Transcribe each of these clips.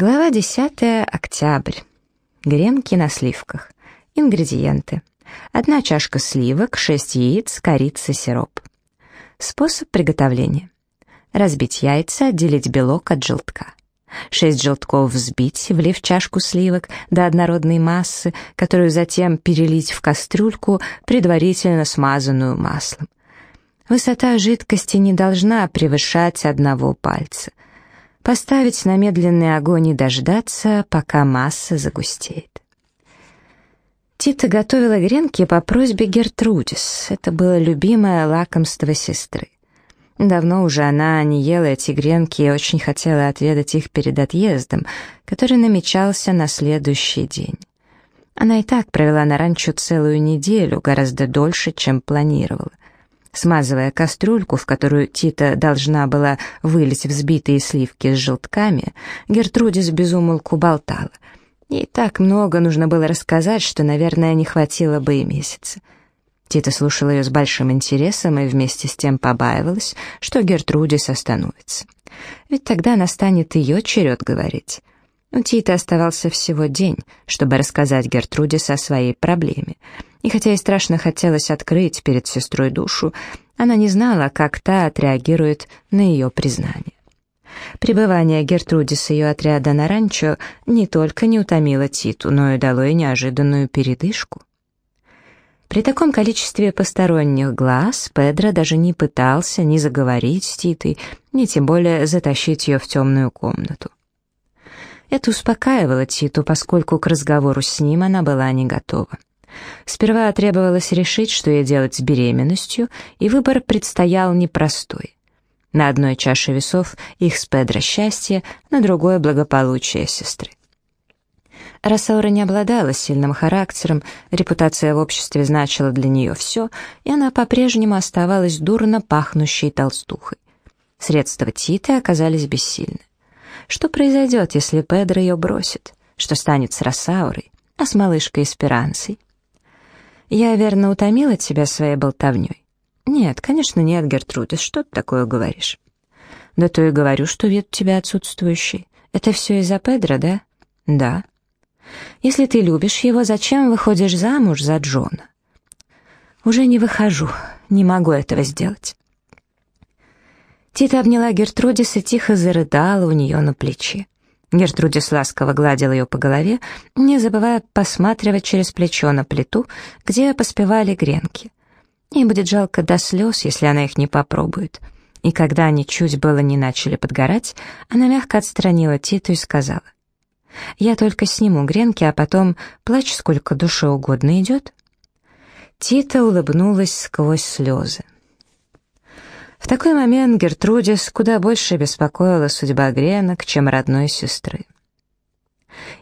Глава 10. Октябрь. Гренки на сливках. Ингредиенты. Одна чашка сливок, 6 яиц, корица, сироп. Способ приготовления. Разбить яйца, отделить белок от желтка. 6 желтков взбить, влив чашку сливок до однородной массы, которую затем перелить в кастрюльку, предварительно смазанную маслом. Высота жидкости не должна превышать одного пальца. Поставить на медленный огонь и дождаться, пока масса загустеет. Тита готовила гренки по просьбе Гертрудис. Это было любимое лакомство сестры. Давно уже она не ела эти гренки и очень хотела отведать их перед отъездом, который намечался на следующий день. Она и так провела на ранчо целую неделю, гораздо дольше, чем планировала. Смазывая кастрюльку, в которую Тита должна была вылить взбитые сливки с желтками, Гертрудис безумолку болтала. Ей так много нужно было рассказать, что, наверное, не хватило бы и месяца. Тита слушала ее с большим интересом и вместе с тем побаивалась, что Гертрудис остановится. Ведь тогда настанет ее черед говорить. У Титы оставался всего день, чтобы рассказать Гертрудис о своей проблеме — и хотя ей страшно хотелось открыть перед сестрой душу, она не знала, как та отреагирует на ее признание. Пребывание Гертруди с ее отряда на ранчо не только не утомило Титу, но и дало ей неожиданную передышку. При таком количестве посторонних глаз Педро даже не пытался ни заговорить с Титой, ни тем более затащить ее в темную комнату. Это успокаивало Титу, поскольку к разговору с ним она была не готова. Сперва требовалось решить, что ей делать с беременностью, и выбор предстоял непростой. На одной чаше весов их с Педро счастье, на другое благополучие сестры. Рассаура не обладала сильным характером, репутация в обществе значила для нее все, и она по-прежнему оставалась дурно пахнущей толстухой. Средства Титы оказались бессильны. Что произойдет, если Педро ее бросит? Что станет с Рассаурой, а с малышкой Эсперансой? Я, верно, утомила тебя своей болтовней? Нет, конечно, нет, Гертрудис, что ты такое говоришь? Да то и говорю, что вид у тебя отсутствующий. Это все из-за Педро, да? Да. Если ты любишь его, зачем выходишь замуж за Джона? Уже не выхожу, не могу этого сделать. Тита обняла Гертрудис и тихо зарыдала у нее на плече. Гертрудис ласково гладил ее по голове, не забывая посматривать через плечо на плиту, где поспевали гренки. Ей будет жалко до слез, если она их не попробует. И когда они чуть было не начали подгорать, она мягко отстранила Титу и сказала, «Я только сниму гренки, а потом плачь сколько душе угодно идет». Тита улыбнулась сквозь слезы. В такой момент Гертрудис куда больше беспокоила судьба гренок, чем родной сестры.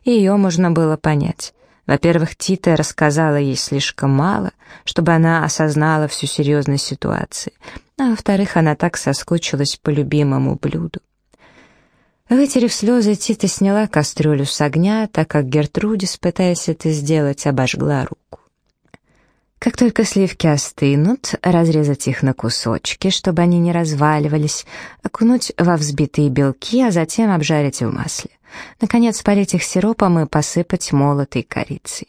Ее можно было понять. Во-первых, Тита рассказала ей слишком мало, чтобы она осознала всю серьезность ситуации, а во-вторых, она так соскучилась по любимому блюду. Вытерев слезы, Тита сняла кастрюлю с огня, так как Гертрудис, пытаясь это сделать, обожгла руку. Как только сливки остынут, разрезать их на кусочки, чтобы они не разваливались, окунуть во взбитые белки, а затем обжарить в масле. Наконец, полить их сиропом и посыпать молотой корицей.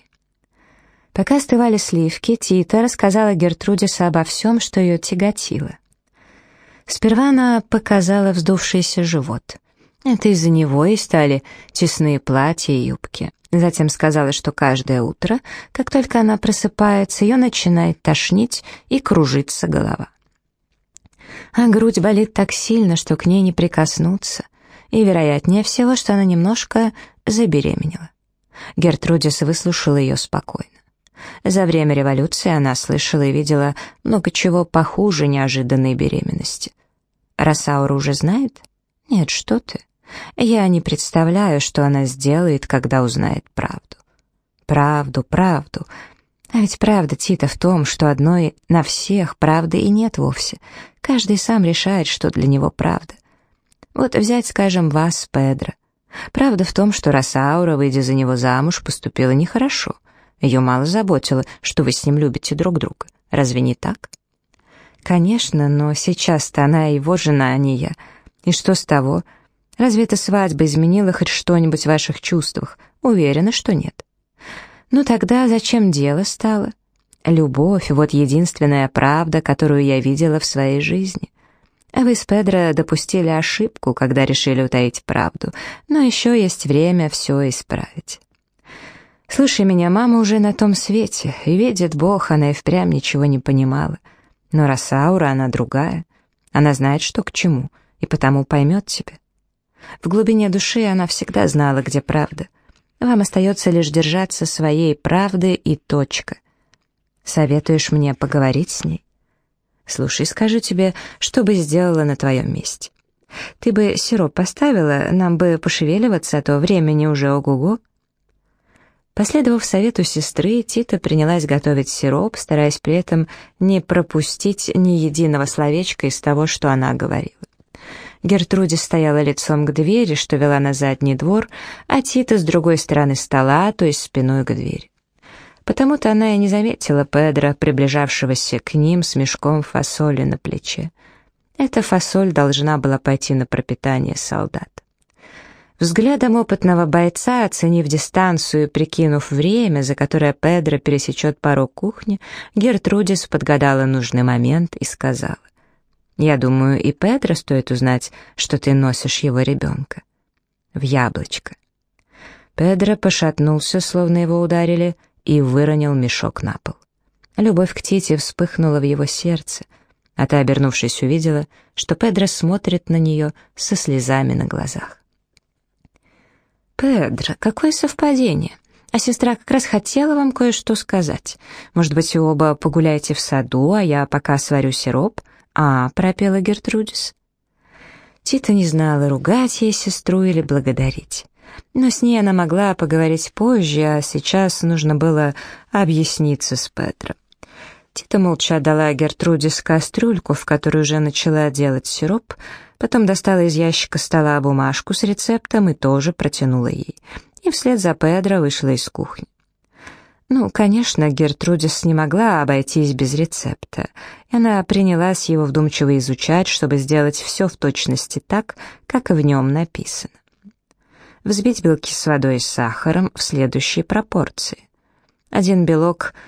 Пока остывали сливки, Тита рассказала Гертрудису обо всем, что ее тяготило. Сперва она показала вздувшийся живот. Это из-за него и стали тесные платья и юбки. Затем сказала, что каждое утро, как только она просыпается, ее начинает тошнить и кружится голова. А грудь болит так сильно, что к ней не прикоснуться, и вероятнее всего, что она немножко забеременела. Гертрудис выслушала ее спокойно. За время революции она слышала и видела много чего похуже неожиданной беременности. Росаура уже знает? Нет, что ты. Я не представляю, что она сделает, когда узнает правду. Правду, правду. А ведь правда, Тита, в том, что одной на всех правды и нет вовсе. Каждый сам решает, что для него правда. Вот взять, скажем, вас, Педро. Правда в том, что Росаура, выйдя за него замуж, поступила нехорошо. Ее мало заботило, что вы с ним любите друг друга. Разве не так? Конечно, но сейчас-то она его жена, а не я. И что с того? Разве эта свадьба изменила хоть что-нибудь в ваших чувствах? Уверена, что нет. Ну тогда зачем дело стало? Любовь — вот единственная правда, которую я видела в своей жизни. А вы с Педро допустили ошибку, когда решили утаить правду, но еще есть время все исправить. Слушай меня, мама уже на том свете, и видит Бог, она и впрямь ничего не понимала. Но Росаура, она другая. Она знает, что к чему, и потому поймет тебя. В глубине души она всегда знала, где правда. Вам остается лишь держаться своей правды и точка. Советуешь мне поговорить с ней? Слушай, скажу тебе, что бы сделала на твоем месте. Ты бы сироп поставила, нам бы пошевеливаться, а то времени уже ого-го. Последовав совету сестры, Тита принялась готовить сироп, стараясь при этом не пропустить ни единого словечка из того, что она говорила. Гертруде стояла лицом к двери, что вела на задний двор, а Тита с другой стороны стола, то есть спиной к двери. Потому-то она и не заметила Педро, приближавшегося к ним с мешком фасоли на плече. Эта фасоль должна была пойти на пропитание солдат. Взглядом опытного бойца, оценив дистанцию и прикинув время, за которое Педро пересечет порог кухни, Гертрудис подгадала нужный момент и сказала. Я думаю, и Педро стоит узнать, что ты носишь его ребенка. В яблочко. Педро пошатнулся, словно его ударили, и выронил мешок на пол. Любовь к Тите вспыхнула в его сердце, а та, обернувшись, увидела, что Педро смотрит на нее со слезами на глазах. «Педро, какое совпадение! А сестра как раз хотела вам кое-что сказать. Может быть, вы оба погуляете в саду, а я пока сварю сироп?» «А», — пропела Гертрудис. Тита не знала, ругать ей сестру или благодарить. Но с ней она могла поговорить позже, а сейчас нужно было объясниться с Петром. Тита молча отдала Гертрудис кастрюльку, в которую уже начала делать сироп, потом достала из ящика стола бумажку с рецептом и тоже протянула ей. И вслед за Педро вышла из кухни. Ну, конечно, Гертрудис не могла обойтись без рецепта, и она принялась его вдумчиво изучать, чтобы сделать все в точности так, как в нем написано. Взбить белки с водой и сахаром в следующей пропорции. Один белок —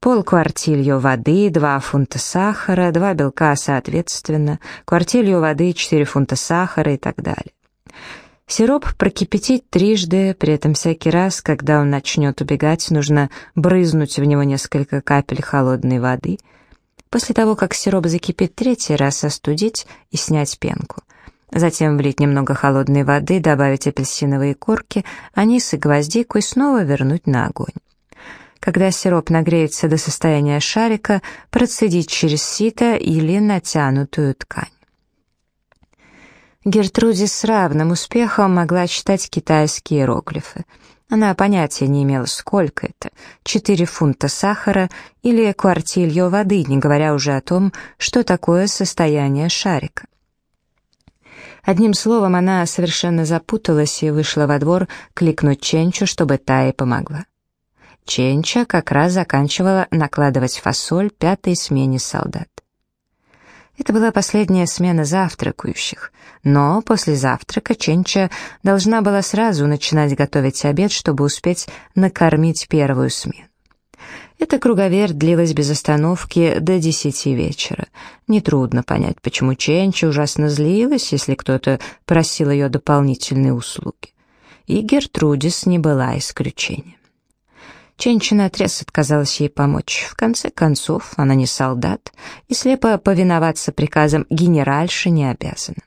полквартилью воды, два фунта сахара, два белка соответственно, квартилью воды, четыре фунта сахара и так далее. Сироп прокипятить трижды, при этом всякий раз, когда он начнет убегать, нужно брызнуть в него несколько капель холодной воды. После того, как сироп закипит третий раз, остудить и снять пенку. Затем влить немного холодной воды, добавить апельсиновые корки, анис и гвоздику и снова вернуть на огонь. Когда сироп нагреется до состояния шарика, процедить через сито или натянутую ткань. Гертруде с равным успехом могла читать китайские иероглифы. Она понятия не имела, сколько это — четыре фунта сахара или квартилью воды, не говоря уже о том, что такое состояние шарика. Одним словом, она совершенно запуталась и вышла во двор кликнуть Ченчу, чтобы та ей помогла. Ченча как раз заканчивала накладывать фасоль пятой смене солдат. Это была последняя смена завтракающих, но после завтрака Ченча должна была сразу начинать готовить обед, чтобы успеть накормить первую смену. Эта круговерть длилась без остановки до десяти вечера. Нетрудно понять, почему Ченча ужасно злилась, если кто-то просил ее дополнительные услуги. И Гертрудис не была исключением. Ченчина отрез отказалась ей помочь. В конце концов, она не солдат, и слепо повиноваться приказам генеральши не обязана.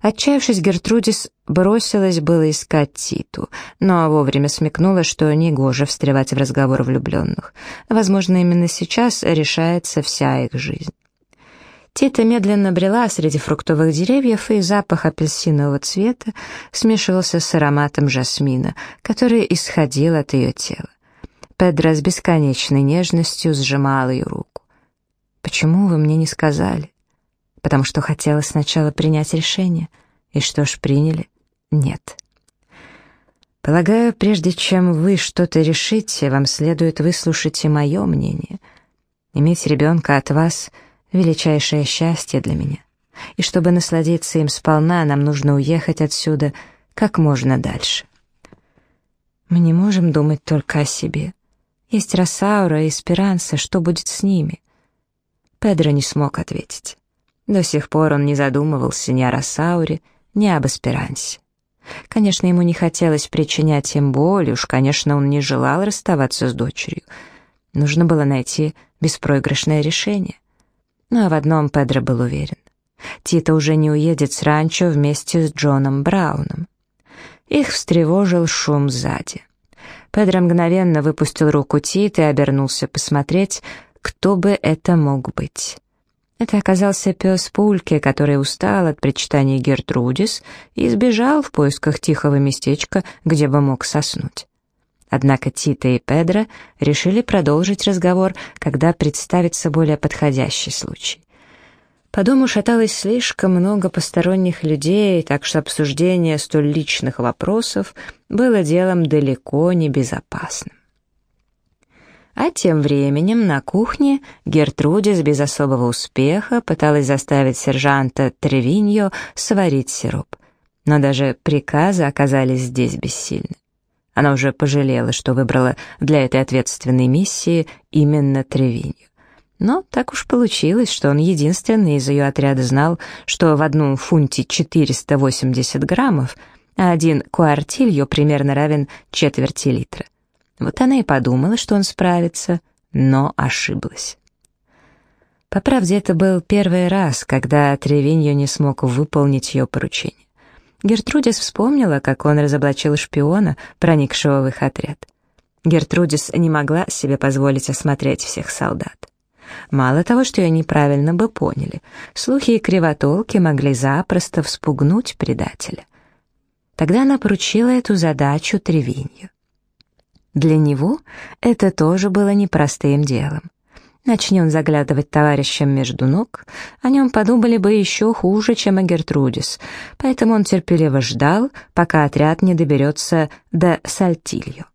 Отчаявшись, Гертрудис бросилась было искать Титу, но вовремя смекнула, что негоже встревать в разговор влюбленных. Возможно, именно сейчас решается вся их жизнь. Тита медленно брела среди фруктовых деревьев, и запах апельсинового цвета смешивался с ароматом жасмина, который исходил от ее тела. Педро с бесконечной нежностью сжимал ее руку. «Почему вы мне не сказали?» «Потому что хотела сначала принять решение. И что ж, приняли?» «Нет». «Полагаю, прежде чем вы что-то решите, вам следует выслушать и мое мнение. Иметь ребенка от вас — величайшее счастье для меня. и чтобы насладиться им сполна, нам нужно уехать отсюда как можно дальше. Мы не можем думать только о себе. Есть Росаура и Эсперанса, что будет с ними? Педро не смог ответить. До сих пор он не задумывался ни о Росауре, ни об Эсперансе. Конечно, ему не хотелось причинять им боль, уж, конечно, он не желал расставаться с дочерью. Нужно было найти беспроигрышное решение. Но в одном Педро был уверен. Тита уже не уедет с ранчо вместе с Джоном Брауном. Их встревожил шум сзади. Педро мгновенно выпустил руку Тита и обернулся посмотреть, кто бы это мог быть. Это оказался пес Пульки, который устал от причитаний Гертрудис и сбежал в поисках тихого местечка, где бы мог соснуть. Однако Тита и Педро решили продолжить разговор, когда представится более подходящий случай. По дому шаталось слишком много посторонних людей, так что обсуждение столь личных вопросов было делом далеко не безопасным. А тем временем на кухне Гертрудис без особого успеха пыталась заставить сержанта Тревиньо сварить сироп. Но даже приказы оказались здесь бессильны. Она уже пожалела, что выбрала для этой ответственной миссии именно Тревиньо. Но так уж получилось, что он единственный из ее отряда знал, что в одном фунте 480 граммов, а один куартильо примерно равен четверти литра. Вот она и подумала, что он справится, но ошиблась. По правде, это был первый раз, когда Тревиньо не смог выполнить ее поручение. Гертрудис вспомнила, как он разоблачил шпиона, проникшего в их отряд. Гертрудис не могла себе позволить осмотреть всех солдат. Мало того, что ее неправильно бы поняли, слухи и кривотолки могли запросто вспугнуть предателя. Тогда она поручила эту задачу Тревинью. Для него это тоже было непростым делом. Начни он заглядывать товарищам между ног, о нем подумали бы еще хуже, чем о Гертрудис, поэтому он терпеливо ждал, пока отряд не доберется до Сальтилью.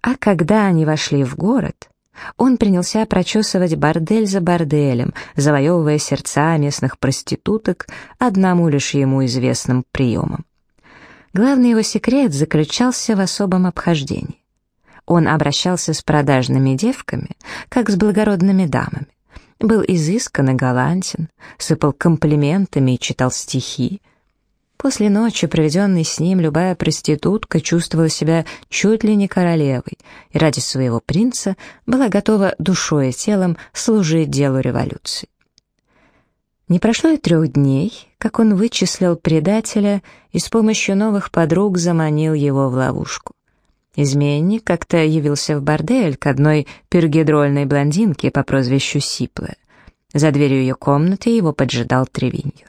А когда они вошли в город, он принялся прочесывать бордель за борделем, завоевывая сердца местных проституток одному лишь ему известным приемом. Главный его секрет заключался в особом обхождении. Он обращался с продажными девками, как с благородными дамами. Был изыскан и галантен, сыпал комплиментами и читал стихи, После ночи, проведенной с ним, любая проститутка чувствовала себя чуть ли не королевой и ради своего принца была готова душой и телом служить делу революции. Не прошло и трех дней, как он вычислил предателя и с помощью новых подруг заманил его в ловушку. Изменник как-то явился в бордель к одной пергидрольной блондинке по прозвищу Сипле. За дверью ее комнаты его поджидал Тревинью.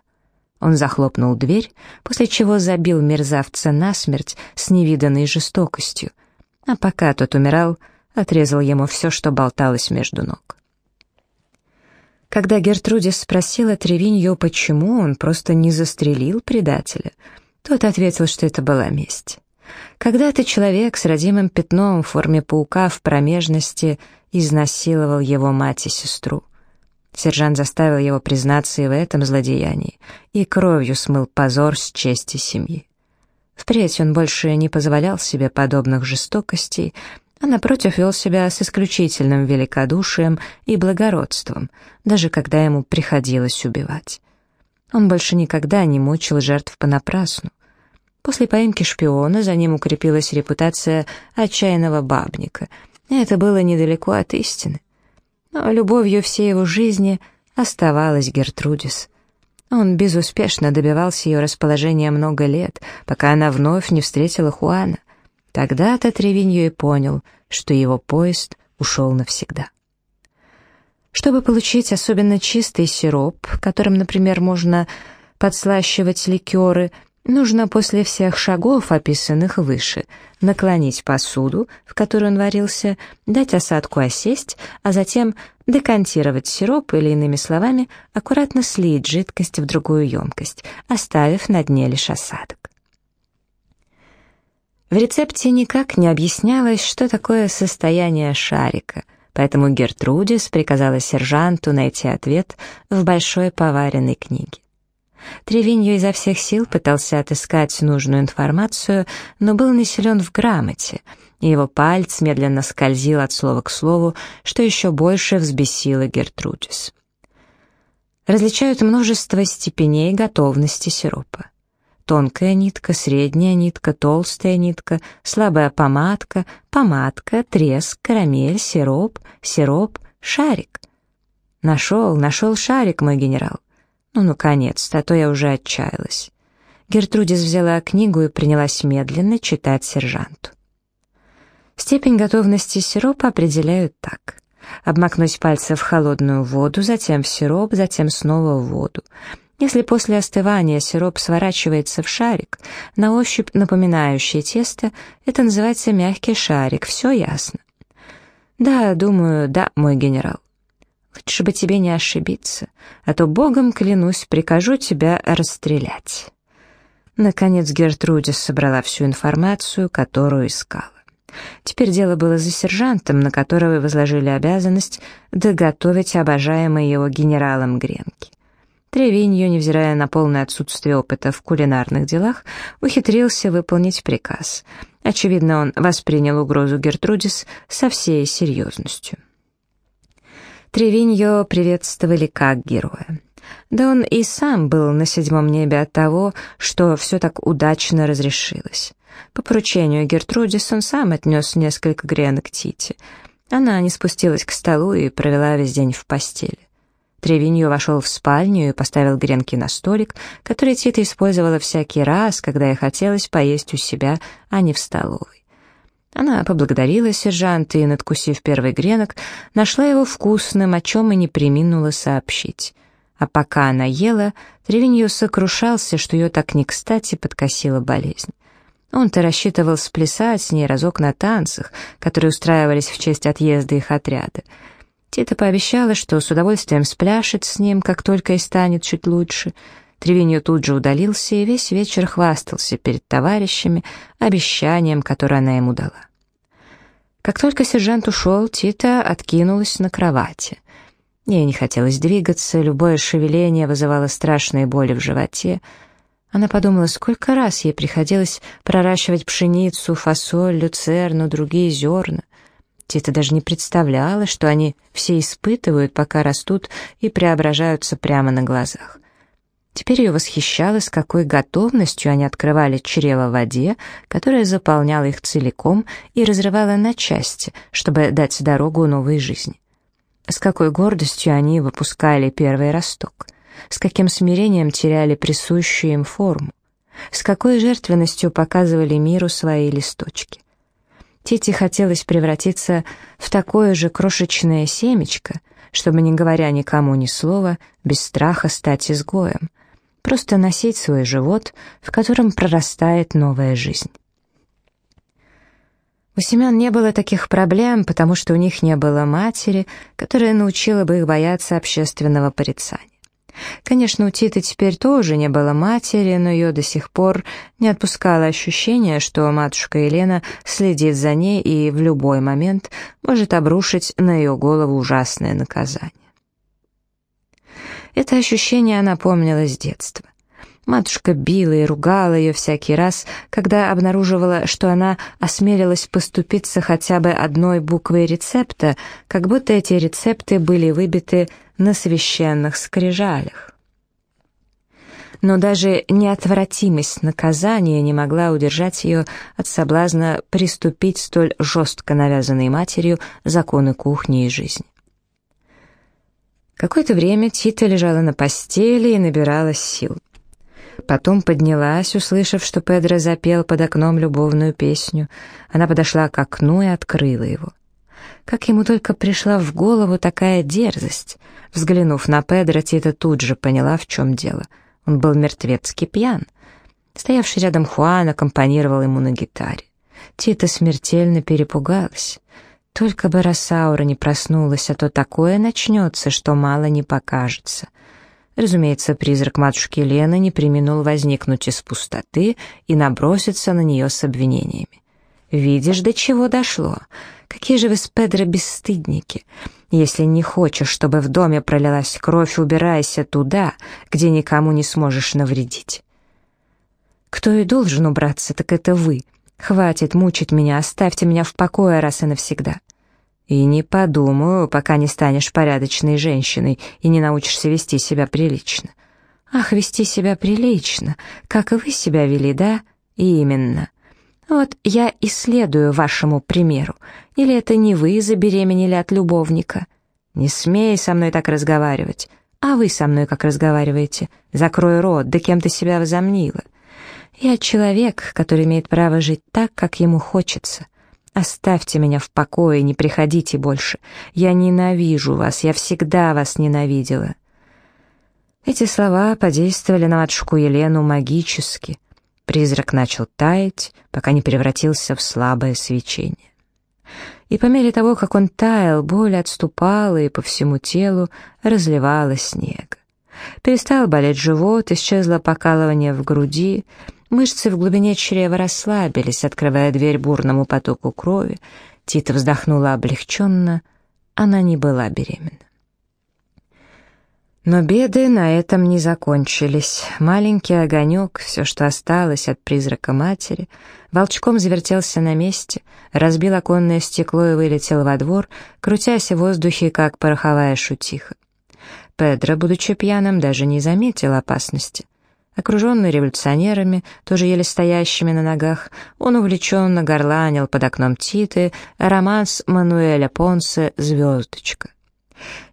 Он захлопнул дверь, после чего забил мерзавца насмерть с невиданной жестокостью, а пока тот умирал, отрезал ему все, что болталось между ног. Когда Гертрудис спросила Тревиньо, почему он просто не застрелил предателя, тот ответил, что это была месть. Когда-то человек с родимым пятном в форме паука в промежности изнасиловал его мать и сестру. Сержант заставил его признаться и в этом злодеянии, и кровью смыл позор с чести семьи. Впредь он больше не позволял себе подобных жестокостей, а напротив вел себя с исключительным великодушием и благородством, даже когда ему приходилось убивать. Он больше никогда не мучил жертв понапрасну. После поимки шпиона за ним укрепилась репутация отчаянного бабника, это было недалеко от истины но любовью всей его жизни оставалась Гертрудис. Он безуспешно добивался ее расположения много лет, пока она вновь не встретила Хуана. Тогда-то Тревиньо и понял, что его поезд ушел навсегда. Чтобы получить особенно чистый сироп, которым, например, можно подслащивать ликеры, Нужно после всех шагов, описанных выше, наклонить посуду, в которой он варился, дать осадку осесть, а затем декантировать сироп или, иными словами, аккуратно слить жидкость в другую емкость, оставив на дне лишь осадок. В рецепте никак не объяснялось, что такое состояние шарика, поэтому Гертрудис приказала сержанту найти ответ в большой поваренной книге. Тревиньо изо всех сил пытался отыскать нужную информацию, но был не в грамоте, и его палец медленно скользил от слова к слову, что еще больше взбесило Гертрудис. Различают множество степеней готовности сиропа. Тонкая нитка, средняя нитка, толстая нитка, слабая помадка, помадка, треск, карамель, сироп, сироп, шарик. Нашел, нашел шарик, мой генерал. Ну, наконец-то, а то я уже отчаялась. Гертрудис взяла книгу и принялась медленно читать сержанту. Степень готовности сиропа определяют так. Обмакнуть пальцы в холодную воду, затем в сироп, затем снова в воду. Если после остывания сироп сворачивается в шарик, на ощупь напоминающий тесто, это называется мягкий шарик, все ясно. Да, думаю, да, мой генерал. Лучше бы тебе не ошибиться, а то, богом клянусь, прикажу тебя расстрелять. Наконец Гертрудис собрала всю информацию, которую искала. Теперь дело было за сержантом, на которого возложили обязанность доготовить обожаемый его генералом гренки. Тревиньо, невзирая на полное отсутствие опыта в кулинарных делах, ухитрился выполнить приказ. Очевидно, он воспринял угрозу Гертрудис со всей серьезностью. Тревиньо приветствовали как героя. Да он и сам был на седьмом небе от того, что все так удачно разрешилось. По поручению Гертрудис он сам отнес несколько гренок Тите. Она не спустилась к столу и провела весь день в постели. Тревиньо вошел в спальню и поставил гренки на столик, который Тита использовала всякий раз, когда ей хотелось поесть у себя, а не в столовой. Она поблагодарила сержанта и, надкусив первый гренок, нашла его вкусным, о чем и не приминула сообщить. А пока она ела, Тревиньо сокрушался, что ее так не кстати подкосила болезнь. Он-то рассчитывал сплясать с ней разок на танцах, которые устраивались в честь отъезда их отряда. Тита пообещала, что с удовольствием спляшет с ним, как только и станет чуть лучше — Тревиньо тут же удалился и весь вечер хвастался перед товарищами обещанием, которое она ему дала. Как только сержант ушел, Тита откинулась на кровати. Ей не хотелось двигаться, любое шевеление вызывало страшные боли в животе. Она подумала, сколько раз ей приходилось проращивать пшеницу, фасоль, люцерну, другие зерна. Тита даже не представляла, что они все испытывают, пока растут и преображаются прямо на глазах. Теперь ее восхищало, с какой готовностью они открывали чрево в воде, которая заполняла их целиком и разрывала на части, чтобы дать дорогу новой жизни. С какой гордостью они выпускали первый росток, с каким смирением теряли присущую им форму, с какой жертвенностью показывали миру свои листочки. Тите хотелось превратиться в такое же крошечное семечко, чтобы, не говоря никому ни слова, без страха стать изгоем — просто носить свой живот, в котором прорастает новая жизнь. У семян не было таких проблем, потому что у них не было матери, которая научила бы их бояться общественного порицания. Конечно, у Титы теперь тоже не было матери, но ее до сих пор не отпускало ощущение, что матушка Елена следит за ней и в любой момент может обрушить на ее голову ужасное наказание. Это ощущение она помнила с детства. Матушка била и ругала ее всякий раз, когда обнаруживала, что она осмелилась поступиться хотя бы одной буквой рецепта, как будто эти рецепты были выбиты на священных скрижалях. Но даже неотвратимость наказания не могла удержать ее от соблазна приступить столь жестко навязанной матерью законы кухни и жизни. Какое-то время Тита лежала на постели и набиралась сил. Потом поднялась, услышав, что Педро запел под окном любовную песню. Она подошла к окну и открыла его. Как ему только пришла в голову такая дерзость. Взглянув на Педро, Тита тут же поняла, в чем дело. Он был мертвецки пьян. Стоявший рядом Хуан аккомпанировал ему на гитаре. Тита смертельно перепугалась. Только бы Росаура не проснулась, а то такое начнется, что мало не покажется. Разумеется, призрак матушки Лены не применул возникнуть из пустоты и наброситься на нее с обвинениями. «Видишь, до чего дошло? Какие же вы с Педро бесстыдники! Если не хочешь, чтобы в доме пролилась кровь, убирайся туда, где никому не сможешь навредить. Кто и должен убраться, так это вы. Хватит мучить меня, оставьте меня в покое раз и навсегда. И не подумаю, пока не станешь порядочной женщиной и не научишься вести себя прилично. Ах, вести себя прилично, как и вы себя вели, да? Именно. Вот я и следую вашему примеру. Или это не вы забеременели от любовника? Не смей со мной так разговаривать. А вы со мной как разговариваете? Закрой рот, да кем ты себя возомнила? Я человек, который имеет право жить так, как ему хочется. Оставьте меня в покое, не приходите больше. Я ненавижу вас, я всегда вас ненавидела». Эти слова подействовали на матушку Елену магически. Призрак начал таять, пока не превратился в слабое свечение. И по мере того, как он таял, боль отступала, и по всему телу разливалась снег. Перестал болеть живот, исчезло покалывание в груди, Мышцы в глубине чрева расслабились, открывая дверь бурному потоку крови. Тита вздохнула облегченно. Она не была беременна. Но беды на этом не закончились. Маленький огонек, все, что осталось от призрака матери, волчком завертелся на месте, разбил оконное стекло и вылетел во двор, крутясь в воздухе, как пороховая шутиха. Педро, будучи пьяным, даже не заметил опасности. Окруженный революционерами, тоже еле стоящими на ногах, он увлеченно горланил под окном Титы романс Мануэля Понсе «Звездочка».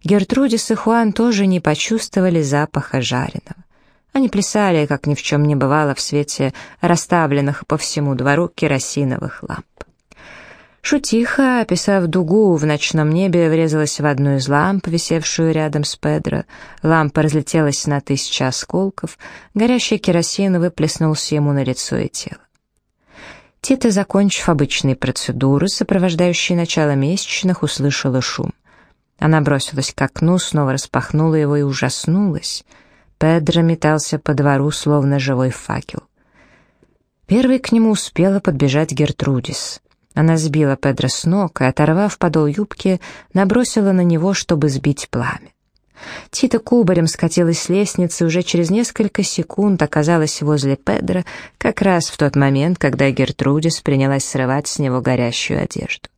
Гертрудис и Хуан тоже не почувствовали запаха жареного. Они плясали, как ни в чем не бывало, в свете расставленных по всему двору керосиновых ламп. Шутиха, описав дугу в ночном небе, врезалась в одну из ламп, висевшую рядом с Педро. Лампа разлетелась на тысячи осколков, горящий керосин выплеснулся ему на лицо и тело. Тита, закончив обычные процедуры, сопровождающие начало месячных, услышала шум. Она бросилась к окну, снова распахнула его и ужаснулась. Педро метался по двору, словно живой факел. Первой к нему успела подбежать Гертрудис. Она сбила Педро с ног и, оторвав подол юбки, набросила на него, чтобы сбить пламя. Тита кубарем скатилась с лестницы и уже через несколько секунд оказалась возле Педро, как раз в тот момент, когда Гертрудис принялась срывать с него горящую одежду.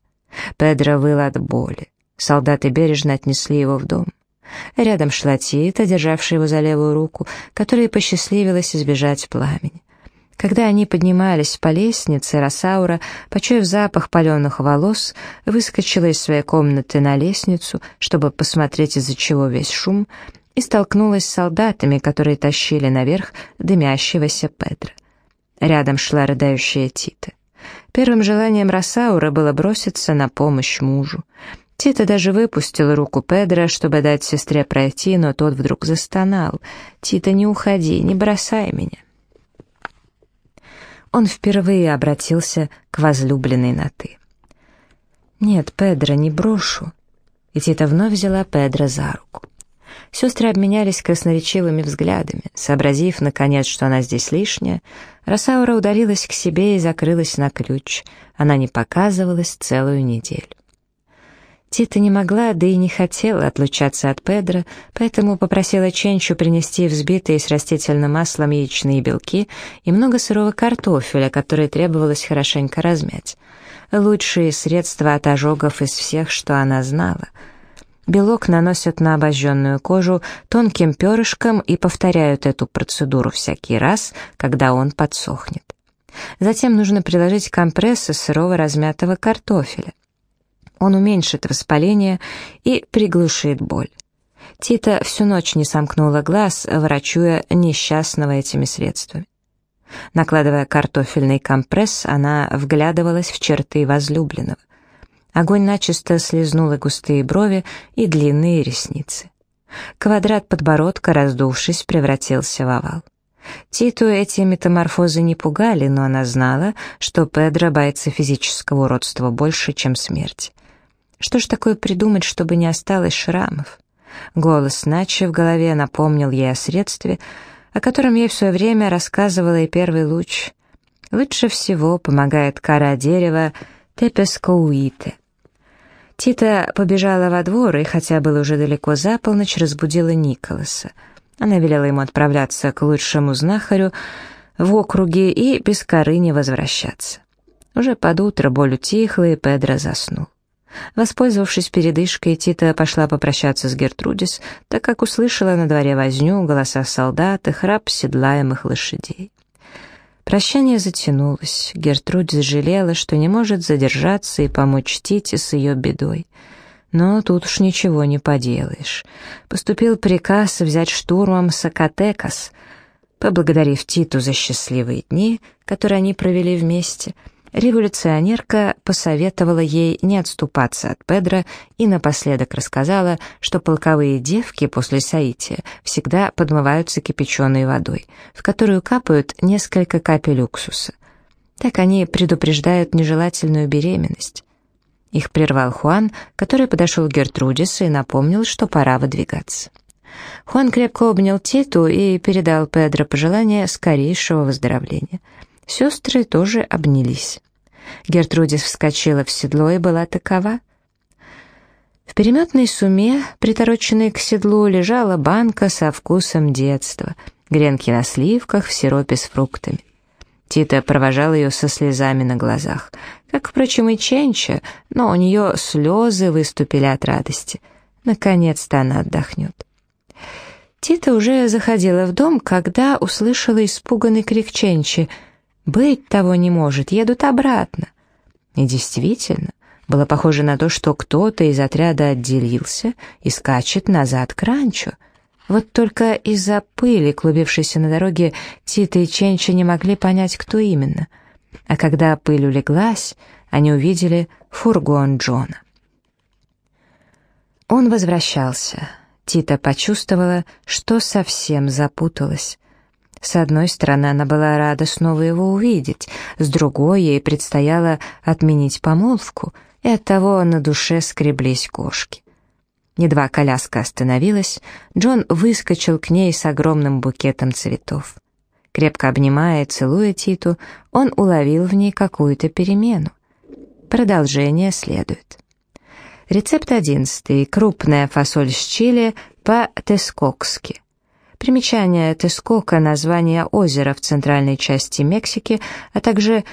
Педро выл от боли. Солдаты бережно отнесли его в дом. Рядом шла Тита, державшая его за левую руку, которой посчастливилось избежать пламени. Когда они поднимались по лестнице, Росаура, почуяв запах паленых волос, выскочила из своей комнаты на лестницу, чтобы посмотреть, из-за чего весь шум, и столкнулась с солдатами, которые тащили наверх дымящегося Педро. Рядом шла рыдающая Тита. Первым желанием Росаура было броситься на помощь мужу. Тита даже выпустила руку Педро, чтобы дать сестре пройти, но тот вдруг застонал. «Тита, не уходи, не бросай меня» он впервые обратился к возлюбленной на «ты». «Нет, Педро, не брошу». И Тита вновь взяла Педро за руку. Сестры обменялись красноречивыми взглядами. Сообразив, наконец, что она здесь лишняя, Росаура удалилась к себе и закрылась на ключ. Она не показывалась целую неделю. Тита не могла, да и не хотела отлучаться от Педро, поэтому попросила Ченчу принести взбитые с растительным маслом яичные белки и много сырого картофеля, который требовалось хорошенько размять. Лучшие средства от ожогов из всех, что она знала. Белок наносят на обожженную кожу тонким перышком и повторяют эту процедуру всякий раз, когда он подсохнет. Затем нужно приложить компрессы сырого размятого картофеля. Он уменьшит воспаление и приглушит боль. Тита всю ночь не сомкнула глаз, врачуя несчастного этими средствами. Накладывая картофельный компресс, она вглядывалась в черты возлюбленного. Огонь начисто слезнула густые брови и длинные ресницы. Квадрат подбородка, раздувшись, превратился в овал. Титу эти метаморфозы не пугали, но она знала, что Педро боится физического уродства больше, чем смерти. Что ж такое придумать, чтобы не осталось шрамов? Голос Начи в голове напомнил ей о средстве, о котором ей в свое время рассказывала и первый луч. Лучше всего помогает кора дерева тепескоуите. Тита побежала во двор и, хотя было уже далеко за полночь, разбудила Николаса. Она велела ему отправляться к лучшему знахарю в округе и без коры не возвращаться. Уже под утро боль утихла, и Педро заснул. Воспользовавшись передышкой, Тита пошла попрощаться с Гертрудис, так как услышала на дворе возню, голоса солдат и храп седлаемых лошадей. Прощание затянулось. Гертрудис жалела, что не может задержаться и помочь Тите с ее бедой. Но тут уж ничего не поделаешь. Поступил приказ взять штурмом Сакатекас. Поблагодарив Титу за счастливые дни, которые они провели вместе — Революционерка посоветовала ей не отступаться от Педро и напоследок рассказала, что полковые девки после соития всегда подмываются кипяченой водой, в которую капают несколько капель уксуса. Так они предупреждают нежелательную беременность. Их прервал Хуан, который подошел к Гертрудис и напомнил, что пора выдвигаться. Хуан крепко обнял Титу и передал Педро пожелание скорейшего выздоровления — Сестры тоже обнялись. Гертрудис вскочила в седло и была такова. В переметной суме, притороченной к седлу, лежала банка со вкусом детства, гренки на сливках в сиропе с фруктами. Тита провожал ее со слезами на глазах, как, впрочем, и Ченча, но у нее слезы выступили от радости. Наконец-то она отдохнет. Тита уже заходила в дом, когда услышала испуганный крик Ченчи — быть того не может, едут обратно. И действительно, было похоже на то, что кто-то из отряда отделился и скачет назад к ранчо. Вот только из-за пыли, клубившейся на дороге, Тита и Ченча не могли понять, кто именно. А когда пыль улеглась, они увидели фургон Джона. Он возвращался. Тита почувствовала, что совсем запуталась. С одной стороны, она была рада снова его увидеть, с другой, ей предстояло отменить помолвку, и оттого на душе скреблись кошки. Едва коляска остановилась, Джон выскочил к ней с огромным букетом цветов. Крепко обнимая и целуя Титу, он уловил в ней какую-то перемену. Продолжение следует. Рецепт одиннадцатый. Крупная фасоль с чили по-тескокски. Примечание Тескока — название озера в центральной части Мексики, а также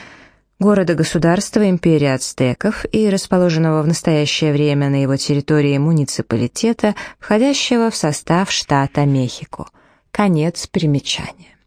города-государства империи ацтеков и расположенного в настоящее время на его территории муниципалитета, входящего в состав штата Мехико. Конец примечания.